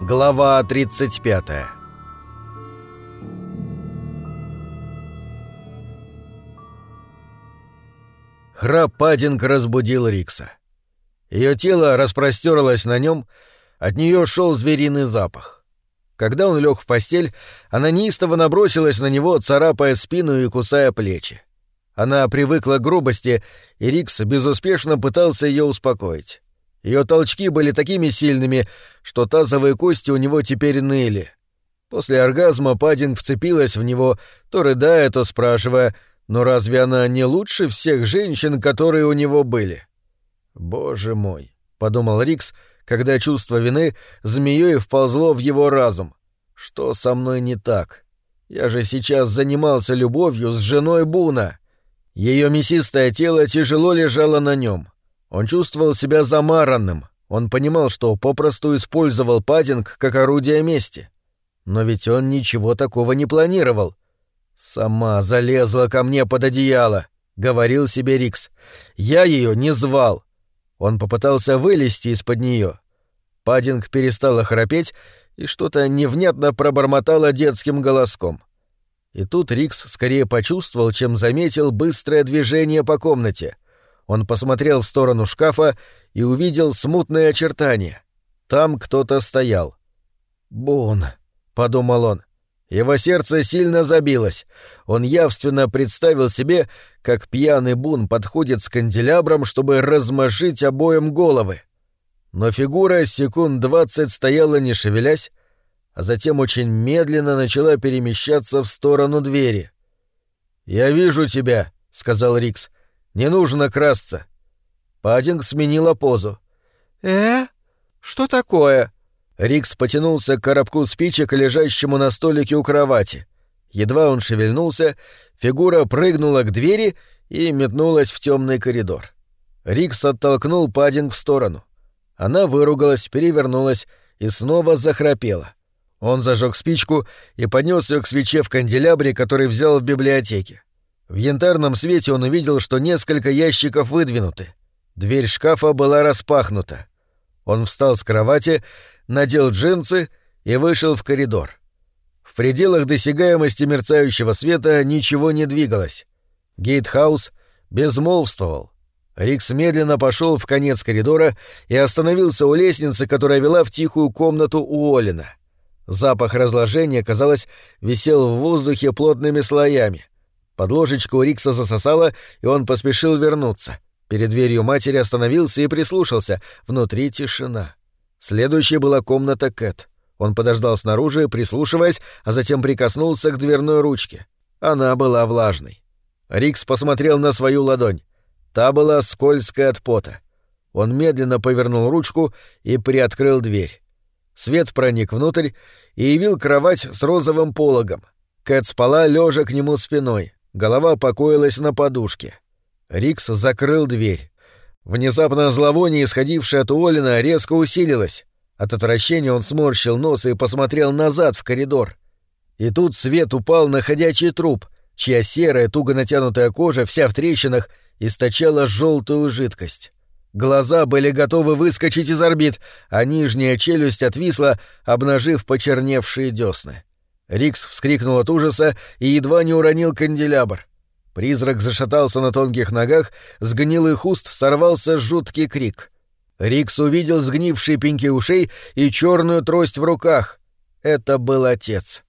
Глава 35 Храп Паддинг разбудил Рикса. Ее тело распростерлось на нем, от нее шел звериный запах. Когда он лег в постель, она неистово набросилась на него, царапая спину и кусая плечи. Она привыкла к грубости, и Рикс безуспешно пытался ее успокоить. Ее толчки были такими сильными, что тазовые кости у него теперь ныли. После оргазма Паддинг вцепилась в него, то рыдая, то спрашивая, но разве она не лучше всех женщин, которые у него были? «Боже мой», — подумал Рикс, когда чувство вины змеей вползло в его разум. «Что со мной не так? Я же сейчас занимался любовью с женой Буна». Ее мясистое тело тяжело лежало на нем. Он чувствовал себя замаранным. Он понимал, что попросту использовал паддинг как орудие мести. Но ведь он ничего такого не планировал. «Сама залезла ко мне под одеяло», — говорил себе Рикс. «Я ее не звал». Он попытался вылезти из-под нее. Паддинг перестала храпеть и что-то невнятно пробормотала детским голоском. И тут Рикс скорее почувствовал, чем заметил быстрое движение по комнате — он посмотрел в сторону шкафа и увидел смутные очертания. Там кто-то стоял. «Бун», — подумал он. Его сердце сильно забилось. Он явственно представил себе, как пьяный Бун подходит с канделябром, чтобы размашить обоим головы. Но фигура секунд двадцать стояла не шевелясь, а затем очень медленно начала перемещаться в сторону двери. «Я вижу тебя», — сказал Рикс. Не нужно красться. Паддинг сменила позу. «Э? Что такое?» Рикс потянулся к коробку спичек, лежащему на столике у кровати. Едва он шевельнулся, фигура прыгнула к двери и метнулась в темный коридор. Рикс оттолкнул Паддинг в сторону. Она выругалась, перевернулась и снова захрапела. Он зажег спичку и поднес ее к свече в канделябре, который взял в библиотеке. В янтарном свете он увидел, что несколько ящиков выдвинуты. Дверь шкафа была распахнута. Он встал с кровати, надел джинсы и вышел в коридор. В пределах досягаемости мерцающего света ничего не двигалось. Гейтхаус безмолвствовал. Рикс медленно пошел в конец коридора и остановился у лестницы, которая вела в тихую комнату у Олина. Запах разложения, казалось, висел в воздухе плотными слоями — под ложечку Рикса засосало, и он поспешил вернуться. Перед дверью матери остановился и прислушался. Внутри тишина. Следующей была комната Кэт. Он подождал снаружи, прислушиваясь, а затем прикоснулся к дверной ручке. Она была влажной. Рикс посмотрел на свою ладонь. Та была скользкая от пота. Он медленно повернул ручку и приоткрыл дверь. Свет проник внутрь и явил кровать с розовым пологом. Кэт спала, лежа к нему спиной. Голова покоилась на подушке. Рикс закрыл дверь. Внезапно зловоние, исходившее от Уоллина, резко усилилось. От отвращения он сморщил нос и посмотрел назад в коридор. И тут свет упал на ходячий труп, чья серая, туго натянутая кожа, вся в трещинах, источала желтую жидкость. Глаза были готовы выскочить из орбит, а нижняя челюсть отвисла, обнажив почерневшие десны. Рикс вскрикнул от ужаса и едва не уронил канделябр. Призрак зашатался на тонких ногах, с гнилых уст сорвался жуткий крик. Рикс увидел сгнившие пеньки ушей и черную трость в руках. Это был отец.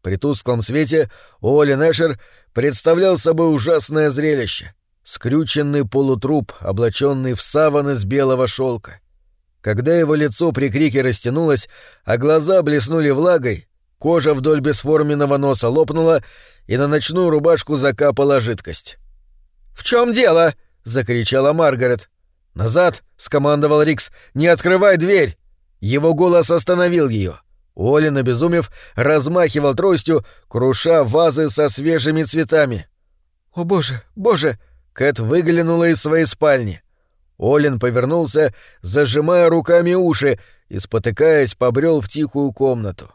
При тусклом свете Оли Нэшер представлял собой ужасное зрелище. Скрюченный полутруп, облаченный в саван из белого шелка. Когда его лицо при крике растянулось, а глаза блеснули влагой, Кожа вдоль бесформенного носа лопнула, и на ночную рубашку закапала жидкость. «В чем дело?» — закричала Маргарет. «Назад!» — скомандовал Рикс. «Не открывай дверь!» Его голос остановил ее. Олин, обезумев, размахивал тростью, круша вазы со свежими цветами. «О боже, боже!» Кэт выглянула из своей спальни. Олин повернулся, зажимая руками уши и, спотыкаясь, побрел в тихую комнату.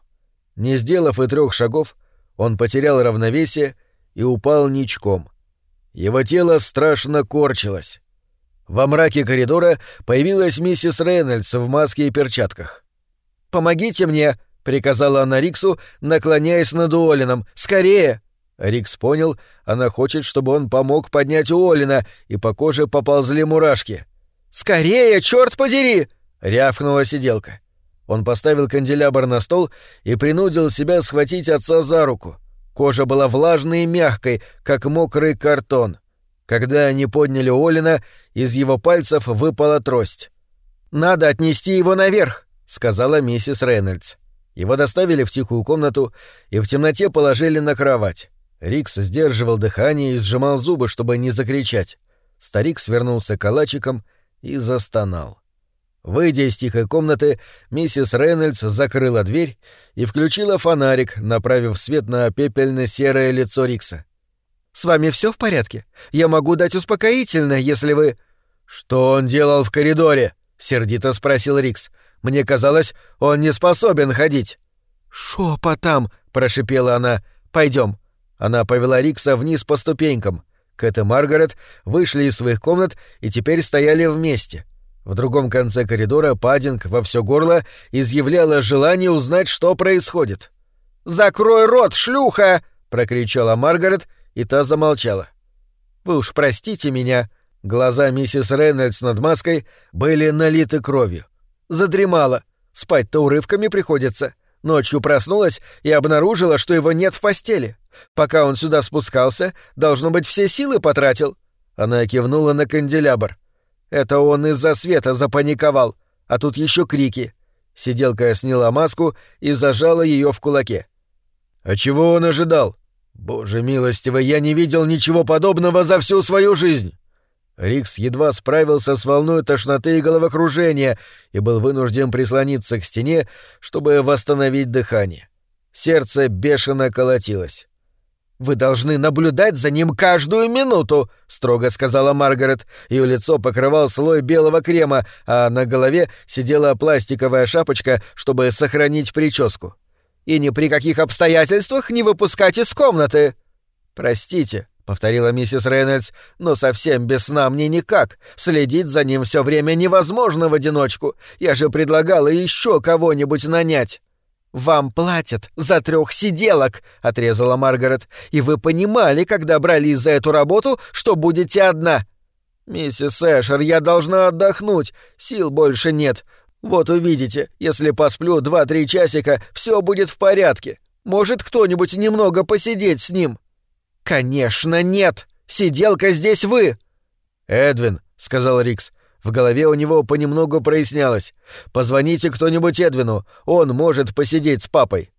Не сделав и трех шагов, он потерял равновесие и упал ничком. Его тело страшно корчилось. Во мраке коридора появилась миссис Рейнольдс в маске и перчатках. помогите мне!» — приказала она Риксу, наклоняясь над Уоллином. «Скорее!» Рикс понял, она хочет, чтобы он помог поднять Уоллина, и по коже поползли мурашки. «Скорее, черт подери!» — рявкнула сиделка. Он поставил канделябр на стол и принудил себя схватить отца за руку. Кожа была влажной и мягкой, как мокрый картон. Когда они подняли Олина, из его пальцев выпала трость. «Надо отнести его наверх», — сказала миссис Рейнольдс. Его доставили в тихую комнату и в темноте положили на кровать. Рикс сдерживал дыхание и сжимал зубы, чтобы не закричать. Старик свернулся калачиком и застонал. Выйдя из тихой комнаты, миссис Рейнольдс закрыла дверь и включила фонарик, направив свет на пепельно-серое лицо Рикса. «С вами все в порядке? Я могу дать успокоительное, если вы...» «Что он делал в коридоре?» — сердито спросил Рикс. «Мне казалось, он не способен ходить». «Шепотом!» — прошипела она. «Пойдем». Она повела Рикса вниз по ступенькам. Кэт и Маргарет вышли из своих комнат и теперь стояли вместе — в другом конце коридора Паддинг во все горло изъявляла желание узнать, что происходит. «Закрой рот, шлюха!» — прокричала Маргарет, и та замолчала. «Вы уж простите меня». Глаза миссис Рейнольдс над маской были налиты кровью. Задремала. Спать-то урывками приходится. Ночью проснулась и обнаружила, что его нет в постели. Пока он сюда спускался, должно быть, все силы потратил. Она кивнула на канделябр. Это он из-за света запаниковал, а тут еще крики. Сиделка сняла маску и зажала ее в кулаке. А чего он ожидал? Боже милостивый, я не видел ничего подобного за всю свою жизнь. Рикс едва справился с волной тошноты и головокружения и был вынужден прислониться к стене, чтобы восстановить дыхание. Сердце бешено колотилось. «Вы должны наблюдать за ним каждую минуту», — строго сказала Маргарет. Ее лицо покрывал слой белого крема, а на голове сидела пластиковая шапочка, чтобы сохранить прическу. «И ни при каких обстоятельствах не выпускать из комнаты!» «Простите», — повторила миссис Рейнольдс, — «но совсем без сна мне никак. Следить за ним все время невозможно в одиночку. Я же предлагала еще кого-нибудь нанять». «Вам платят за трех сиделок», — отрезала Маргарет, «и вы понимали, когда брались за эту работу, что будете одна». «Миссис Эшер, я должна отдохнуть, сил больше нет. Вот увидите, если посплю два-три часика, все будет в порядке. Может кто-нибудь немного посидеть с ним?» «Конечно нет! Сиделка здесь вы!» «Эдвин», — сказал Рикс, в голове у него понемногу прояснялось. «Позвоните кто-нибудь Эдвину, он может посидеть с папой».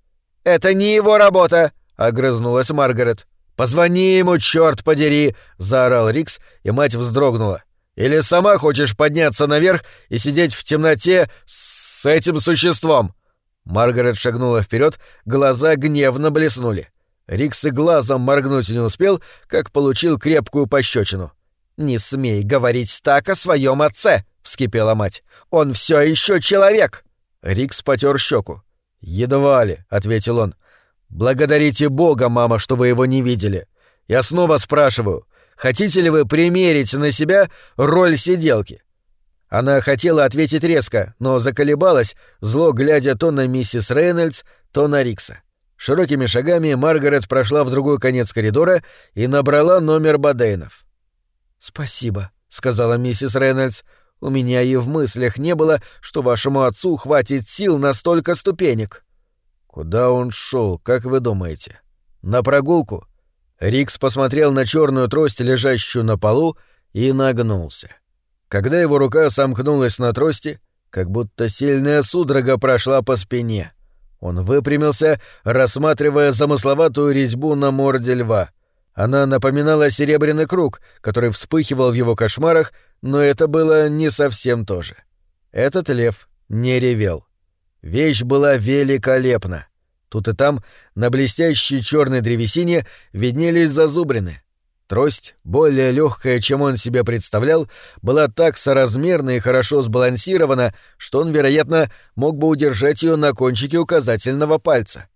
«Это не его работа!» — огрызнулась Маргарет. «Позвони ему, черт подери!» — заорал Рикс, и мать вздрогнула. «Или сама хочешь подняться наверх и сидеть в темноте с этим существом?» Маргарет шагнула вперед, глаза гневно блеснули. Рикс и глазом моргнуть не успел, как получил крепкую пощечину. «Не смей говорить так о своем отце!» — вскипела мать. «Он все еще человек!» Рикс потер щеку. «Едва ли», — ответил он. «Благодарите Бога, мама, что вы его не видели. Я снова спрашиваю, хотите ли вы примерить на себя роль сиделки?» Она хотела ответить резко, но заколебалась, зло глядя то на миссис Рейнольдс, то на Рикса. Широкими шагами Маргарет прошла в другой конец коридора и набрала номер Бадейнов. «Спасибо», — сказала миссис Рейнольдс. «У меня и в мыслях не было, что вашему отцу хватит сил на столько ступенек». «Куда он шел, как вы думаете? На прогулку?» Рикс посмотрел на черную трость, лежащую на полу, и нагнулся. Когда его рука сомкнулась на трости, как будто сильная судорога прошла по спине. Он выпрямился, рассматривая замысловатую резьбу на морде льва — она напоминала серебряный круг, который вспыхивал в его кошмарах, но это было не совсем то же. Этот лев не ревел. Вещь была великолепна. Тут и там на блестящей черной древесине виднелись зазубрины. Трость, более легкая, чем он себе представлял, была так соразмерна и хорошо сбалансирована, что он, вероятно, мог бы удержать ее на кончике указательного пальца.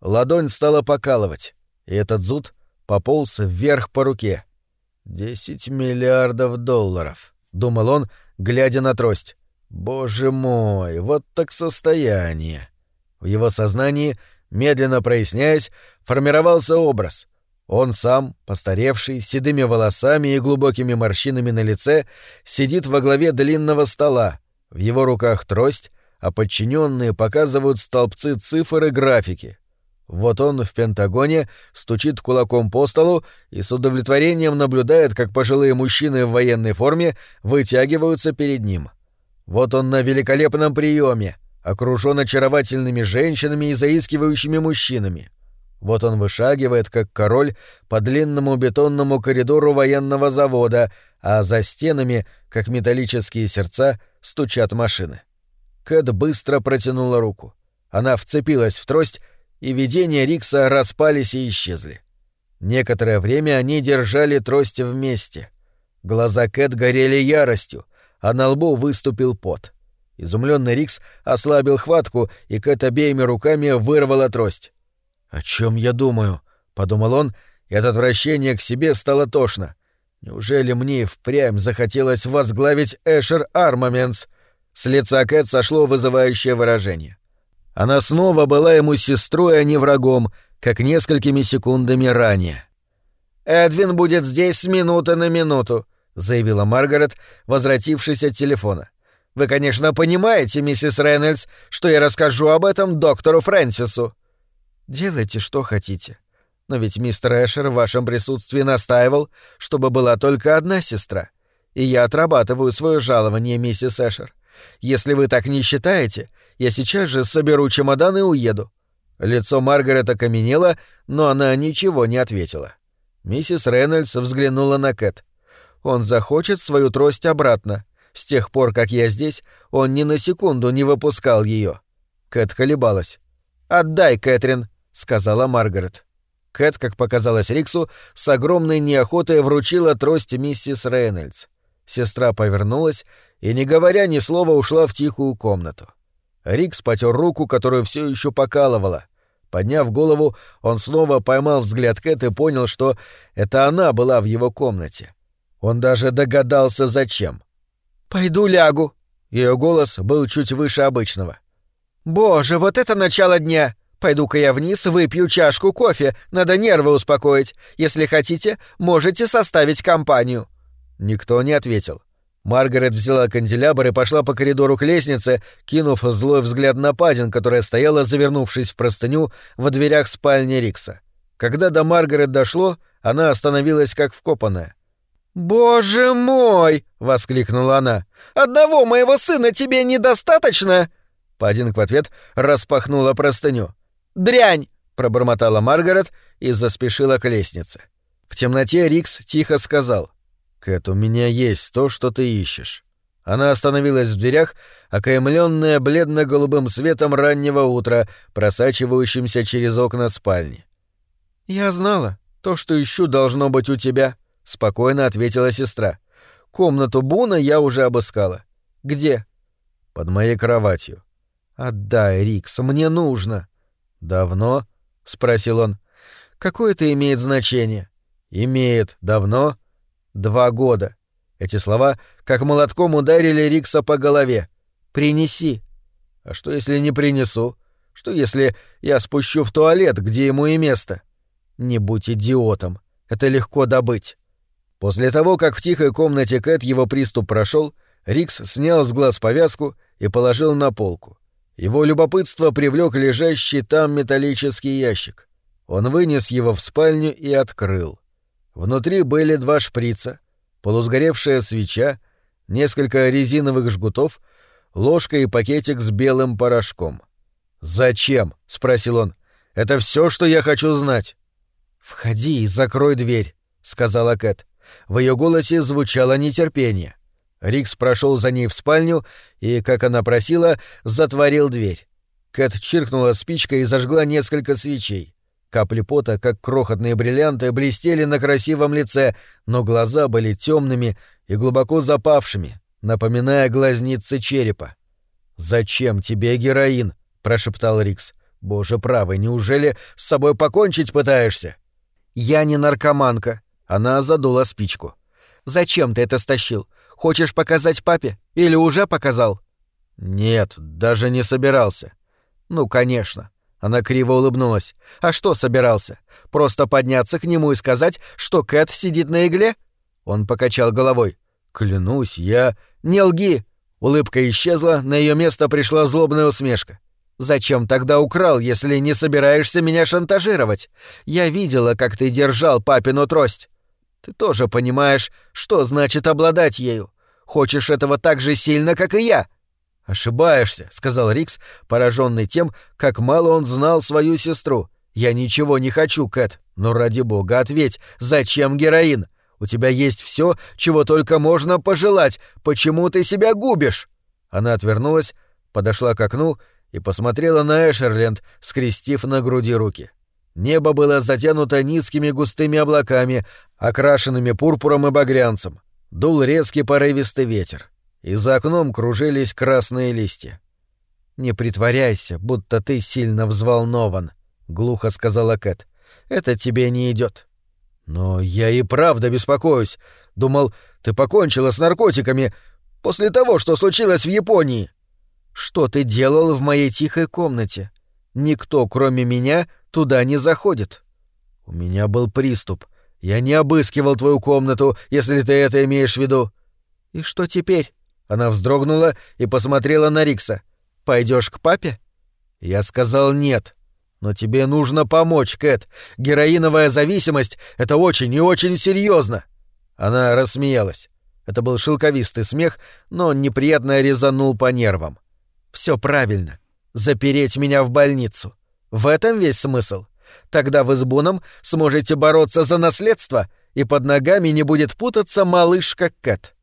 Ладонь стала покалывать, и этот зуд пополз вверх по руке. «Десять миллиардов долларов», — думал он, глядя на трость. Боже мой, вот так состояние. В его сознании, медленно проясняясь, формировался образ. Он сам, постаревший, с седыми волосами и глубокими морщинами на лице, сидит во главе длинного стола. В его руках трость, а подчиненные показывают столбцы цифр и графики. Вот он в Пентагоне стучит кулаком по столу и с удовлетворением наблюдает, как пожилые мужчины в военной форме вытягиваются перед ним. Вот он на великолепном приеме, окружен очаровательными женщинами и заискивающими мужчинами. Вот он вышагивает, как король, по длинному бетонному коридору военного завода, а за стенами, как металлические сердца, стучат машины. Кэт быстро протянула руку. Она вцепилась в трость, и видения Рикса распались и исчезли. Некоторое время они держали трости вместе. Глаза Кэт горели яростью, а на лбу выступил пот. Изумленный Рикс ослабил хватку, и Кэт обеими руками вырвала трость. «О чем я думаю?» — подумал он, и от отвращения к себе стало тошно. «Неужели мне впрямь захотелось возглавить Эшер Армаментс?» С лица Кэт сошло вызывающее выражение. Она снова была ему сестрой, а не врагом, как несколькими секундами ранее. «Эдвин будет здесь с минуты на минуту», — заявила Маргарет, возвратившись от телефона. «Вы, конечно, понимаете, миссис Рейнольдс, что я расскажу об этом доктору Фрэнсису». «Делайте, что хотите. Но ведь мистер Эшер в вашем присутствии настаивал, чтобы была только одна сестра. И я отрабатываю свое жалование, миссис Эшер. Если вы так не считаете, я сейчас же соберу чемодан и уеду». Лицо Маргарет окаменело, но она ничего не ответила. Миссис Рейнольдс взглянула на Кэт. «Он захочет свою трость обратно. С тех пор, как я здесь, он ни на секунду не выпускал ее. Кэт колебалась. «Отдай, Кэтрин», сказала Маргарет. Кэт, как показалось Риксу, с огромной неохотой вручила трость миссис Рейнольдс. Сестра повернулась и, не говоря ни слова, ушла в тихую комнату. Рикс потер руку, которую все еще покалывала. Подняв голову, он снова поймал взгляд Кэт и понял, что это она была в его комнате. Он даже догадался, зачем. «Пойду лягу». Ее голос был чуть выше обычного. «Боже, вот это начало дня!» Пойду-ка я вниз, выпью чашку кофе, надо нервы успокоить. Если хотите, можете составить компанию». Никто не ответил. Маргарет взяла канделябр и пошла по коридору к лестнице, кинув злой взгляд на Падин, которая стояла, завернувшись в простыню, во дверях спальни Рикса. Когда до Маргарет дошло, она остановилась как вкопанная. «Боже мой!» — воскликнула она. «Одного моего сына тебе недостаточно?» Падинг в ответ распахнула простыню. «Дрянь!» — пробормотала Маргарет и заспешила к лестнице. В темноте Рикс тихо сказал. «Кэт, у меня есть то, что ты ищешь». Она остановилась в дверях, окаймленная бледно-голубым светом раннего утра, просачивающимся через окна спальни. «Я знала. То, что ищу, должно быть у тебя», — спокойно ответила сестра. «Комнату Буна я уже обыскала. Где?» «Под моей кроватью». «Отдай, Рикс, мне нужно». «Давно?» — спросил он. «Какое это имеет значение?» «Имеет. Давно?» «Два года». Эти слова как молотком ударили Рикса по голове. «Принеси». «А что, если не принесу? Что, если я спущу в туалет, где ему и место?» «Не будь идиотом. Это легко добыть». После того, как в тихой комнате Кэт его приступ прошел, Рикс снял с глаз повязку и положил на полку. Его любопытство привлек лежащий там металлический ящик. Он вынес его в спальню и открыл. Внутри были два шприца, полусгоревшая свеча, несколько резиновых жгутов, ложка и пакетик с белым порошком. «Зачем?» — спросил он. «Это все, что я хочу знать». «Входи и закрой дверь», — сказала Кэт. В ее голосе звучало нетерпение. Рикс прошел за ней в спальню и, как она просила, затворил дверь. Кэт чиркнула спичкой и зажгла несколько свечей. Капли пота, как крохотные бриллианты, блестели на красивом лице, но глаза были темными и глубоко запавшими, напоминая глазницы черепа. «Зачем тебе героин?» — прошептал Рикс. «Боже правый, неужели с собой покончить пытаешься?» «Я не наркоманка». Она задула спичку. «Зачем ты это стащил? Хочешь показать папе? Или уже показал?» Нет, даже не собирался. Ну, конечно. Она криво улыбнулась. А что собирался? Просто подняться к нему и сказать, что Кэт сидит на игле? Он покачал головой. Клянусь, я... Не лги! Улыбка исчезла, на ее место пришла злобная усмешка. «Зачем тогда украл, если не собираешься меня шантажировать? Я видела, как ты держал папину трость. Ты тоже понимаешь, что значит обладать ею. Хочешь этого так же сильно, как и я». «Ошибаешься», — сказал Рикс, пораженный тем, как мало он знал свою сестру. «Я ничего не хочу, Кэт, но ради бога ответь, зачем героин? У тебя есть все, чего только можно пожелать. Почему ты себя губишь?» Она отвернулась, подошла к окну и посмотрела на Эшерленд, скрестив на груди руки. Небо было затянуто низкими густыми облаками, окрашенными пурпуром и багрянцем. Дул резкий порывистый ветер. И за окном кружились красные листья. «Не притворяйся, будто ты сильно взволнован», — глухо сказала Кэт. «Это тебе не идет. «Но я и правда беспокоюсь. Думал, ты покончила с наркотиками после того, что случилось в Японии». «Что ты делал в моей тихой комнате? Никто, кроме меня, туда не заходит». «У меня был приступ. Я не обыскивал твою комнату, если ты это имеешь в виду». «И что теперь?» Она вздрогнула и посмотрела на Рикса. Пойдешь к папе?» Я сказал нет. Но тебе нужно помочь, Кэт. Героиновая зависимость — это очень и очень серьезно. Она рассмеялась. Это был шелковистый смех, но он неприятно резанул по нервам. Все правильно. Запереть меня в больницу. В этом весь смысл. Тогда вы с Буном сможете бороться за наследство, и под ногами не будет путаться малышка Кэт.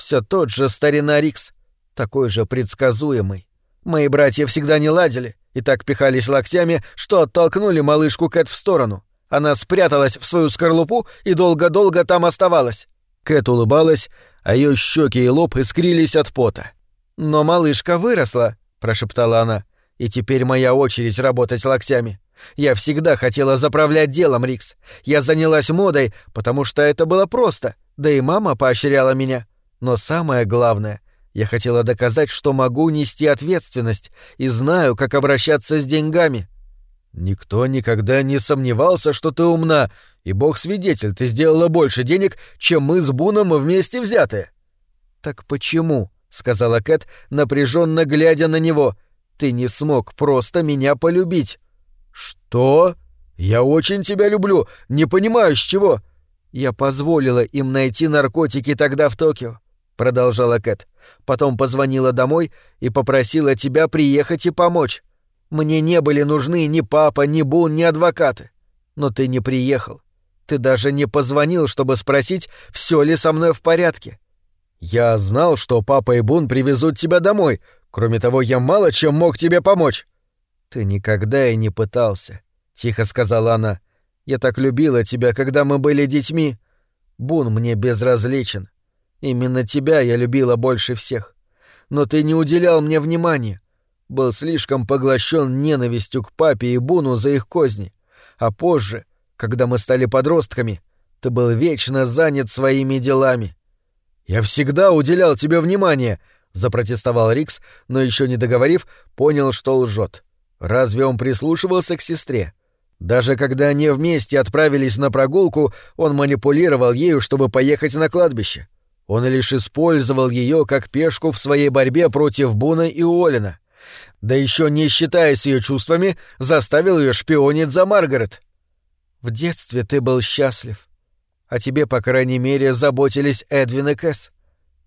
Все тот же старина Рикс, такой же предсказуемый. Мои братья всегда не ладили и так пихались локтями, что оттолкнули малышку Кэт в сторону. Она спряталась в свою скорлупу и долго-долго там оставалась. Кэт улыбалась, а ее щеки и лоб искрились от пота. «Но малышка выросла», — прошептала она, — «и теперь моя очередь работать локтями. Я всегда хотела заправлять делом, Рикс. Я занялась модой, потому что это было просто, да и мама поощряла меня. Но самое главное — я хотела доказать, что могу нести ответственность и знаю, как обращаться с деньгами. Никто никогда не сомневался, что ты умна, и бог свидетель, ты сделала больше денег, чем мы с Буном вместе взятые. Так почему, сказала Кэт, напряженно глядя на него, ты не смог просто меня полюбить? Что? Я очень тебя люблю, не понимаю, с чего. Я позволила им найти наркотики тогда в Токио продолжала Кэт. Потом позвонила домой и попросила тебя приехать и помочь. Мне не были нужны ни папа, ни Бун, ни адвокаты. Но ты не приехал. Ты даже не позвонил, чтобы спросить, все ли со мной в порядке. Я знал, что папа и Бун привезут тебя домой. Кроме того, я мало чем мог тебе помочь. Ты никогда и не пытался, тихо сказала она. Я так любила тебя, когда мы были детьми. Бун мне безразличен. Именно тебя я любила больше всех. Но ты не уделял мне внимания. Был слишком поглощен ненавистью к папе и Буну за их козни. А позже, когда мы стали подростками, ты был вечно занят своими делами. Я всегда уделял тебе внимание, запротестовал Рикс, но еще не договорив, понял, что лжет. Разве он прислушивался к сестре? Даже когда они вместе отправились на прогулку, он манипулировал ею, чтобы поехать на кладбище. Он лишь использовал ее как пешку в своей борьбе против Буна и Уоллина. Да еще не считаясь ее чувствами, заставил ее шпионить за Маргарет. В детстве ты был счастлив. А тебе, по крайней мере, заботились Эдвин и Кэс.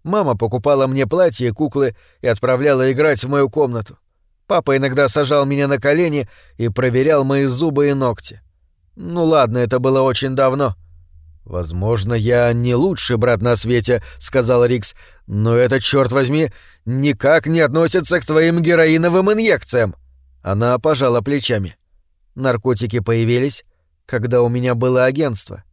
Мама покупала мне платья и куклы и отправляла играть в мою комнату. Папа иногда сажал меня на колени и проверял мои зубы и ногти. Ну ладно, это было очень давно. «Возможно, я не лучший брат на свете», — сказал Рикс, «но это, черт возьми, никак не относится к твоим героиновым инъекциям». Она пожала плечами. Наркотики появились, когда у меня было агентство.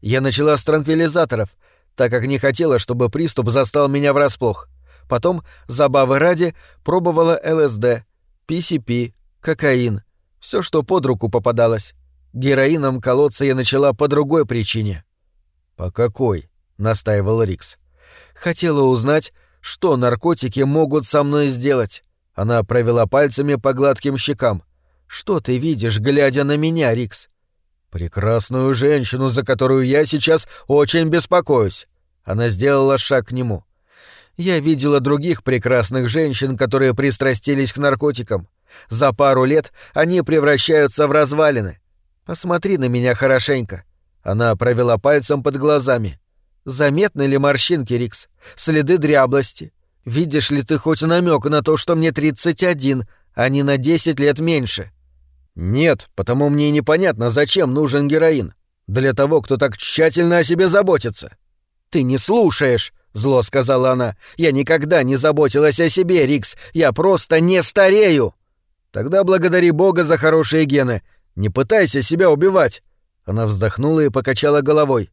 Я начала с транквилизаторов, так как не хотела, чтобы приступ застал меня врасплох. Потом, забавы ради, пробовала ЛСД, PCP, кокаин, все, что под руку попадалось. Героином колоться я начала по другой причине. «По какой?» — настаивал Рикс. «Хотела узнать, что наркотики могут со мной сделать. Она провела пальцами по гладким щекам. «Что ты видишь, глядя на меня, Рикс?» «Прекрасную женщину, за которую я сейчас очень беспокоюсь». Она сделала шаг к нему. «Я видела других прекрасных женщин, которые пристрастились к наркотикам. За пару лет они превращаются в развалины. Посмотри на меня хорошенько». Она провела пальцем под глазами. «Заметны ли морщинки, Рикс? Следы дряблости? Видишь ли ты хоть намек на то, что мне 31, а не на 10 лет меньше?» «Нет, потому мне непонятно, зачем нужен героин. Для того, кто так тщательно о себе заботится». «Ты не слушаешь», — зло сказала она. «Я никогда не заботилась о себе, Рикс. Я просто не старею». «Тогда благодари Бога за хорошие гены. Не пытайся себя убивать». Она вздохнула и покачала головой.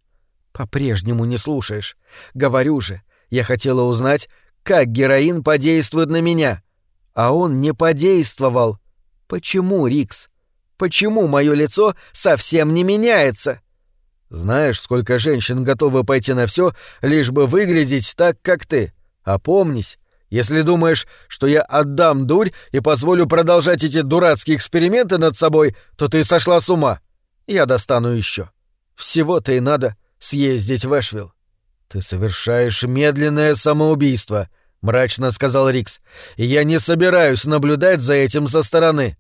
«По-прежнему не слушаешь. Говорю же, я хотела узнать, как героин подействует на меня. А он не подействовал. Почему, Рикс? Почему мое лицо совсем не меняется?» Знаешь, сколько женщин готовы пойти на все, лишь бы выглядеть так, как ты. Опомнись, если думаешь, что я отдам дурь и позволю продолжать эти дурацкие эксперименты над собой, то ты сошла с ума. Я достану еще. Всего-то и надо съездить в Эшвилл. Ты совершаешь медленное самоубийство, мрачно сказал Рикс. Я не собираюсь наблюдать за этим со стороны.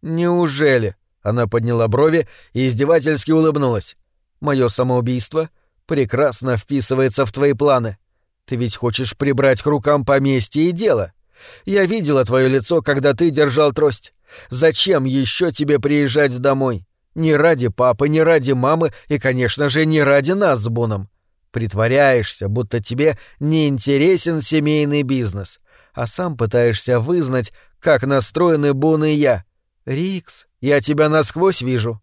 Неужели? Она подняла брови и издевательски улыбнулась. Мое самоубийство прекрасно вписывается в твои планы. Ты ведь хочешь прибрать к рукам поместье и дело. Я видела твое лицо, когда ты держал трость. Зачем еще тебе приезжать домой? Не ради папы, не ради мамы и, конечно же, не ради нас с Буном. Притворяешься, будто тебе не интересен семейный бизнес, а сам пытаешься вызнать, как настроены Бун и я. Рикс, я тебя насквозь вижу.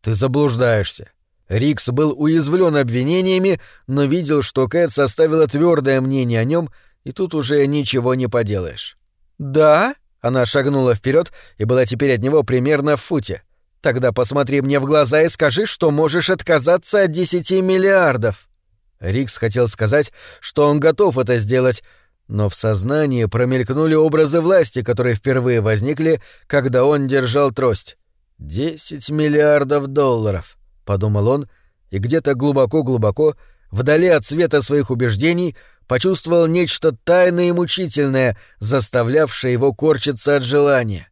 Ты заблуждаешься. Рикс был уязвлен обвинениями, но видел, что Кэт составила твердое мнение о нем, и тут уже ничего не поделаешь. «Да?» — она шагнула вперед и была теперь от него примерно в футе. «Тогда посмотри мне в глаза и скажи, что можешь отказаться от десяти миллиардов». Рикс хотел сказать, что он готов это сделать, но в сознании промелькнули образы власти, которые впервые возникли, когда он держал трость. «Десять миллиардов долларов» подумал он, и где-то глубоко-глубоко, вдали от света своих убеждений, почувствовал нечто тайное и мучительное, заставлявшее его корчиться от желания.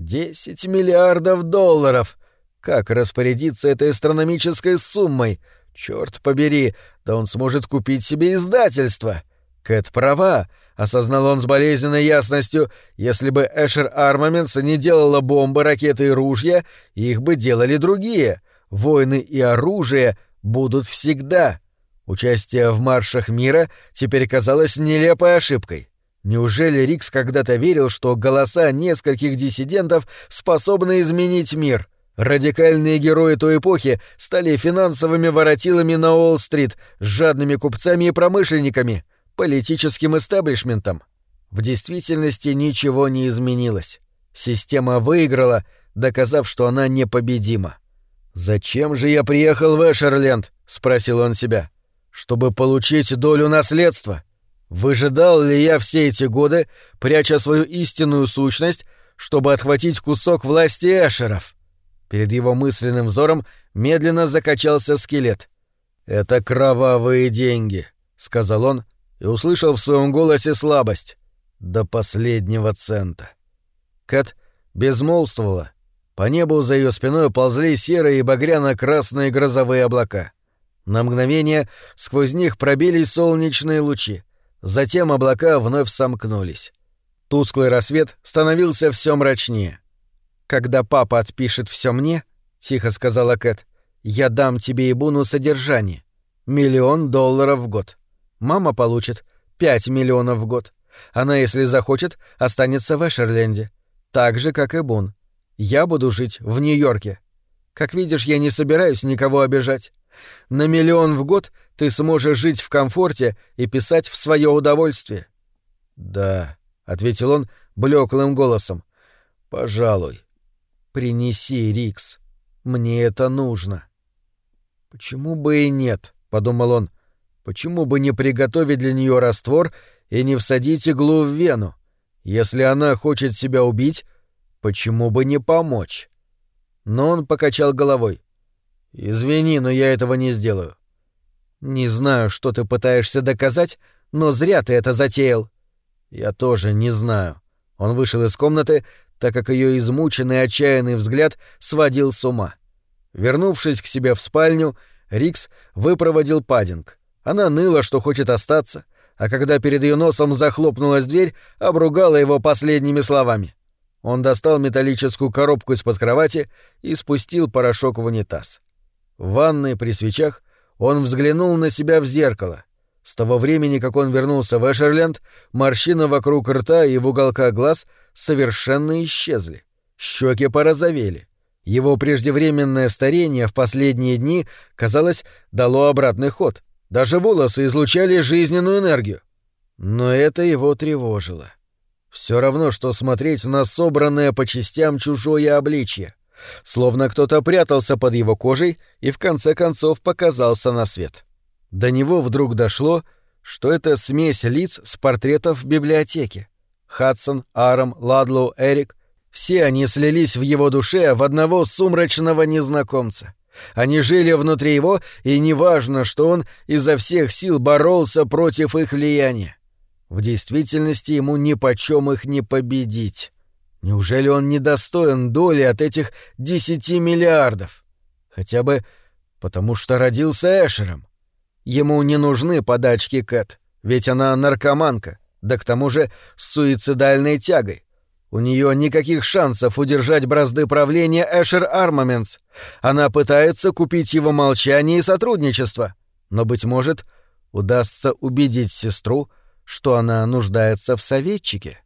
Десять миллиардов долларов! Как распорядиться этой астрономической суммой? Черт побери, да он сможет купить себе издательство. Кэт права, осознал он с болезненной ясностью, если бы Эшер Армаментс не делала бомбы, ракеты и ружья, их бы делали другие — войны и оружие будут всегда. Участие в маршах мира теперь казалось нелепой ошибкой. Неужели Рикс когда-то верил, что голоса нескольких диссидентов способны изменить мир? Радикальные герои той эпохи стали финансовыми воротилами на Уолл-стрит, жадными купцами и промышленниками, политическим эстаблишментом. В действительности ничего не изменилось. Система выиграла, доказав, что она непобедима. «Зачем же я приехал в Эшерленд?» — спросил он себя. «Чтобы получить долю наследства. Выжидал ли я все эти годы, пряча свою истинную сущность, чтобы отхватить кусок власти Эшеров?» Перед его мысленным взором медленно закачался скелет. «Это кровавые деньги», — сказал он и услышал в своем голосе слабость. До последнего цента. Кэт безмолвствовала, по небу за ее спиной ползли серые и багряно-красные грозовые облака. На мгновение сквозь них пробились солнечные лучи. Затем облака вновь сомкнулись. Тусклый рассвет становился все мрачнее. «Когда папа отпишет все мне», — тихо сказала Кэт, — «я дам тебе и Буну содержание. Миллион долларов в год. Мама получит пять миллионов в год. Она, если захочет, останется в Эшерленде. Так же, как и Бун. Я буду жить в Нью-Йорке. Как видишь, я не собираюсь никого обижать. На миллион в год ты сможешь жить в комфорте и писать в свое удовольствие. Да, ответил он блеклым голосом. Пожалуй. Принеси, Рикс. Мне это нужно. Почему бы и нет, подумал он. Почему бы не приготовить для нее раствор и не всадить иглу в вену? Если она хочет себя убить, почему бы не помочь? Но он покачал головой. «Извини, но я этого не сделаю». «Не знаю, что ты пытаешься доказать, но зря ты это затеял». «Я тоже не знаю». Он вышел из комнаты, так как ее измученный отчаянный взгляд сводил с ума. Вернувшись к себе в спальню, Рикс выпроводил Паддинг. Она ныла, что хочет остаться, а когда перед ее носом захлопнулась дверь, обругала его последними словами. Он достал металлическую коробку из-под кровати и спустил порошок в унитаз. В ванной при свечах он взглянул на себя в зеркало. С того времени, как он вернулся в Эшерленд, морщины вокруг рта и в уголках глаз совершенно исчезли. Щеки порозовели. Его преждевременное старение в последние дни, казалось, дало обратный ход. Даже волосы излучали жизненную энергию. Но это его тревожило. Все равно, что смотреть на собранное по частям чужое обличье. Словно кто-то прятался под его кожей и в конце концов показался на свет. До него вдруг дошло, что это смесь лиц с портретов в библиотеке. Хадсон, Арам, Ладлоу, Эрик — все они слились в его душе в одного сумрачного незнакомца. Они жили внутри его, и неважно, что он изо всех сил боролся против их влияния. В действительности ему нипочем их не победить. Неужели он недостоин доли от этих десяти миллиардов? Хотя бы потому что родился Эшером. Ему не нужны подачки Кэт, ведь она наркоманка, да к тому же с суицидальной тягой. У нее никаких шансов удержать бразды правления Эшер Армаментс. Она пытается купить его молчание и сотрудничество. Но, быть может, удастся убедить сестру, что она нуждается в советчике.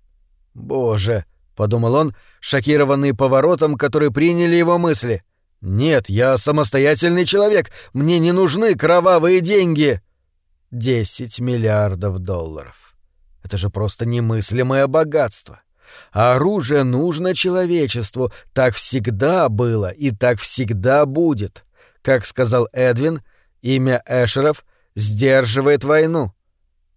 «Боже!» — подумал он, шокированный поворотом, который приняли его мысли. «Нет, я самостоятельный человек, мне не нужны кровавые деньги!» Десять миллиардов долларов. Это же просто немыслимое богатство. Оружие нужно человечеству, так всегда было и так всегда будет. Как сказал Эдвин, имя Эшеров сдерживает войну.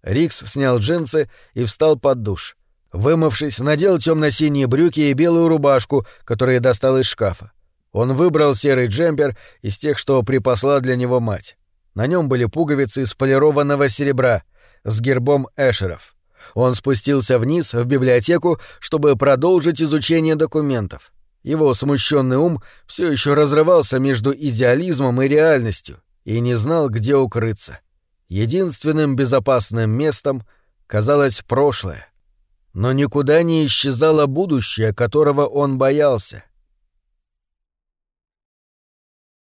Рикс снял джинсы и встал под душ. Вымывшись, надел темно-синие брюки и белую рубашку, которые достал из шкафа. Он выбрал серый джемпер из тех, что припасла для него мать. На нем были пуговицы из полированного серебра с гербом Эшеров. Он спустился вниз в библиотеку, чтобы продолжить изучение документов. Его смущенный ум все еще разрывался между идеализмом и реальностью и не знал, где укрыться. Единственным безопасным местом казалось прошлое. Но никуда не исчезало будущее, которого он боялся.